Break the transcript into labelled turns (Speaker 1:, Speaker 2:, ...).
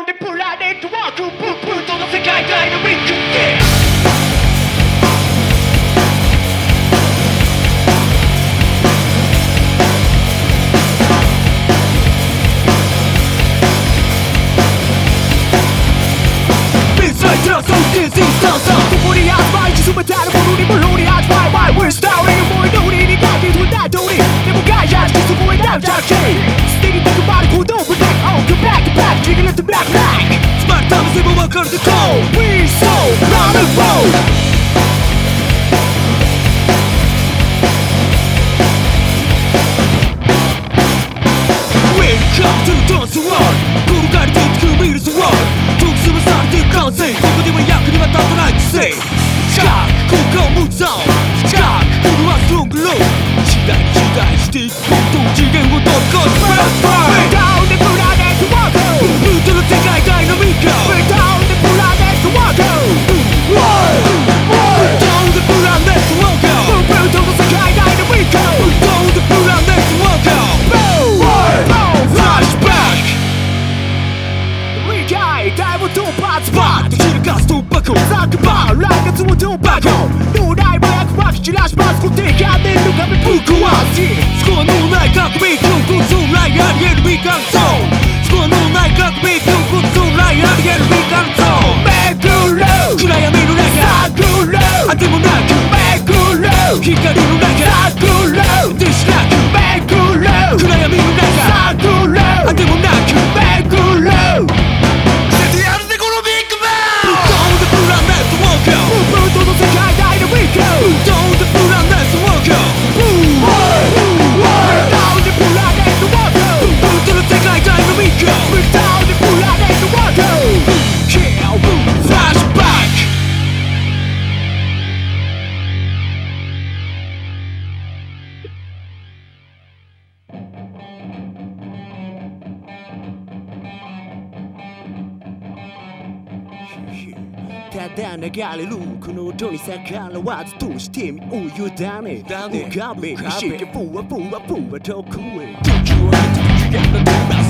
Speaker 1: ウンでプラネットワークプンプンとの世界ダイナミックで共に集まり進めたるものにもろに味わいワイ We're starting
Speaker 2: かるで Go
Speaker 1: We so round and roll
Speaker 2: Welcome to the dance world ブルガリティックミルズワールド特殊されてる感性ここでは役には立たないくせ近く効果を持つぞ近くこれはストロングロー時代に時代していく本当次元を取り越す
Speaker 1: ム突発バ
Speaker 2: できるガス突破口
Speaker 1: ザックバー来月も突破口脳内麻薬まき散らします固定観念の壁ぶっ壊し
Speaker 2: スコアのない革命強骨損来ありえる未完走スコアのない革命強骨損来ありえる未完走
Speaker 1: めくる
Speaker 2: 暗闇の中
Speaker 1: 探る
Speaker 2: あてもなく
Speaker 1: めくる
Speaker 2: 光
Speaker 1: ただ流れるこの音に逆らわずとしてみお湯
Speaker 2: だね。
Speaker 1: 浮かべ意識ふわふわふわ遠くへ
Speaker 2: 空気を上げて次元のテーマ